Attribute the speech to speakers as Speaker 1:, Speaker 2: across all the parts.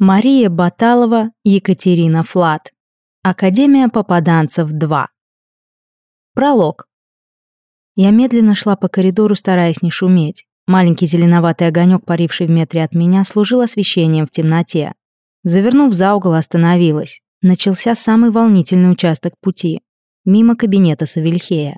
Speaker 1: Мария Баталова, Екатерина Флат. Академия попаданцев 2. Пролог. Я медленно шла по коридору, стараясь не шуметь. Маленький зеленоватый огонек, паривший в метре от меня, служил освещением в темноте. Завернув за угол, остановилась. Начался самый волнительный участок пути. Мимо кабинета Савельхея.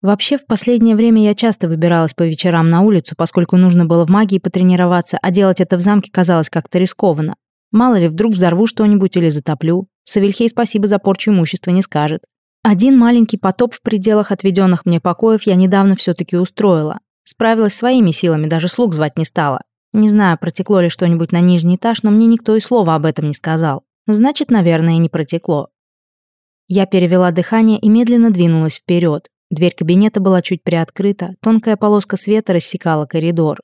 Speaker 1: Вообще, в последнее время я часто выбиралась по вечерам на улицу, поскольку нужно было в магии потренироваться, а делать это в замке казалось как-то рискованно. Мало ли, вдруг взорву что-нибудь или затоплю. Савельхей спасибо за порчу имущества не скажет. Один маленький потоп в пределах отведенных мне покоев я недавно все-таки устроила. Справилась своими силами, даже слуг звать не стала. Не знаю, протекло ли что-нибудь на нижний этаж, но мне никто и слова об этом не сказал. Значит, наверное, не протекло. Я перевела дыхание и медленно двинулась вперед. Дверь кабинета была чуть приоткрыта, тонкая полоска света рассекала коридор.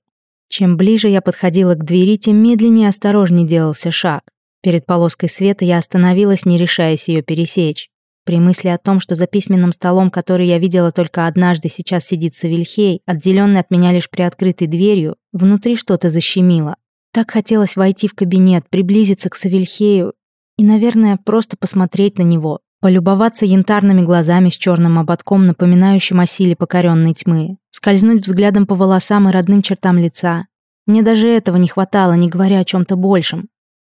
Speaker 1: Чем ближе я подходила к двери, тем медленнее и осторожнее делался шаг. Перед полоской света я остановилась, не решаясь ее пересечь. При мысли о том, что за письменным столом, который я видела только однажды, сейчас сидит Савельхей, отделенный от меня лишь приоткрытой дверью, внутри что-то защемило. Так хотелось войти в кабинет, приблизиться к Савельхею и, наверное, просто посмотреть на него, полюбоваться янтарными глазами с черным ободком, напоминающим о силе покоренной тьмы, скользнуть взглядом по волосам и родным чертам лица. Мне даже этого не хватало, не говоря о чем-то большем.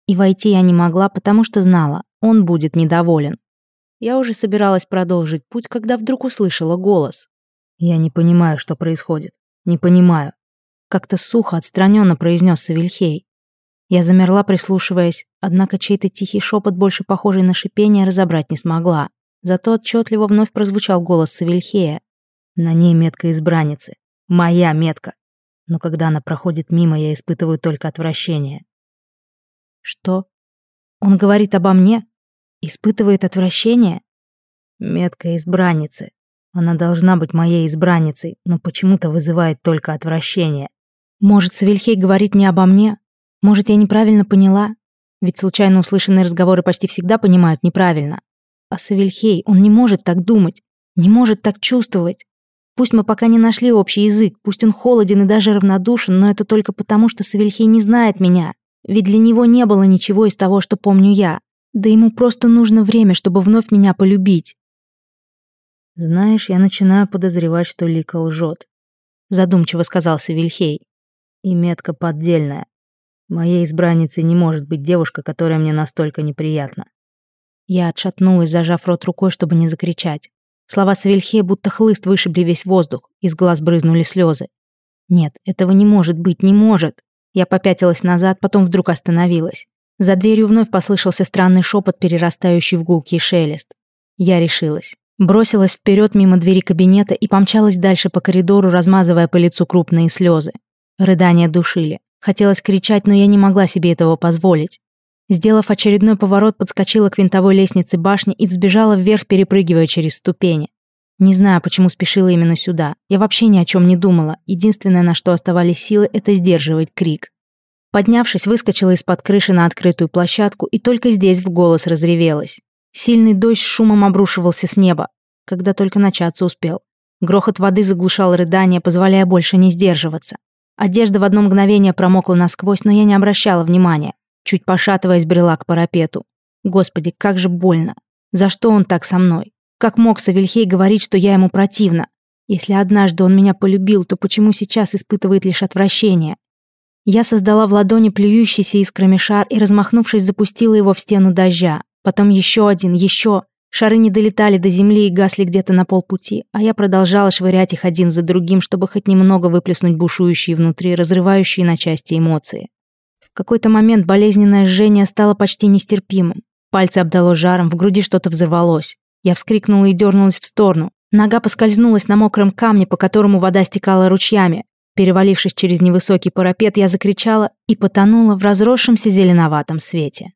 Speaker 1: И войти я не могла, потому что знала, он будет недоволен. Я уже собиралась продолжить путь, когда вдруг услышала голос. «Я не понимаю, что происходит. Не понимаю». Как-то сухо, отстраненно произнес Савельхей. Я замерла, прислушиваясь, однако чей-то тихий шепот, больше похожий на шипение, разобрать не смогла. Зато отчетливо вновь прозвучал голос Савельхея. На ней метка избранницы. Моя метка. Но когда она проходит мимо, я испытываю только отвращение. Что? Он говорит обо мне? Испытывает отвращение? Метка избранницы. Она должна быть моей избранницей, но почему-то вызывает только отвращение. Может, Савельхей говорит не обо мне, может, я неправильно поняла? Ведь случайно услышанные разговоры почти всегда понимают неправильно. А Савельхей, он не может так думать, не может так чувствовать. Пусть мы пока не нашли общий язык, пусть он холоден и даже равнодушен, но это только потому, что Савельхей не знает меня. Ведь для него не было ничего из того, что помню я. Да ему просто нужно время, чтобы вновь меня полюбить. «Знаешь, я начинаю подозревать, что Лика лжет», — задумчиво сказал Савельхей. «И метка поддельная. Моей избранницей не может быть девушка, которая мне настолько неприятна». Я отшатнулась, зажав рот рукой, чтобы не закричать. Слова Савельхея будто хлыст вышибли весь воздух, из глаз брызнули слезы. «Нет, этого не может быть, не может!» Я попятилась назад, потом вдруг остановилась. За дверью вновь послышался странный шепот, перерастающий в гулкий шелест. Я решилась. Бросилась вперед мимо двери кабинета и помчалась дальше по коридору, размазывая по лицу крупные слезы. Рыдания душили. Хотелось кричать, но я не могла себе этого позволить. Сделав очередной поворот, подскочила к винтовой лестнице башни и взбежала вверх, перепрыгивая через ступени. Не знаю, почему спешила именно сюда. Я вообще ни о чем не думала. Единственное, на что оставались силы, это сдерживать крик. Поднявшись, выскочила из-под крыши на открытую площадку и только здесь в голос разревелась. Сильный дождь шумом обрушивался с неба, когда только начаться успел. Грохот воды заглушал рыдания, позволяя больше не сдерживаться. Одежда в одно мгновение промокла насквозь, но я не обращала внимания, чуть пошатываясь брела к парапету. Господи, как же больно. За что он так со мной? Как мог Савельхей говорить, что я ему противна? Если однажды он меня полюбил, то почему сейчас испытывает лишь отвращение? Я создала в ладони плюющийся искрами шар и, размахнувшись, запустила его в стену дождя. Потом еще один, еще. Шары не долетали до земли и гасли где-то на полпути, а я продолжала швырять их один за другим, чтобы хоть немного выплеснуть бушующие внутри, разрывающие на части эмоции. В какой-то момент болезненное жжение стало почти нестерпимым. Пальцы обдало жаром, в груди что-то взорвалось. Я вскрикнула и дернулась в сторону. Нога поскользнулась на мокром камне, по которому вода стекала ручьями. Перевалившись через невысокий парапет, я закричала и потонула в разросшемся зеленоватом свете.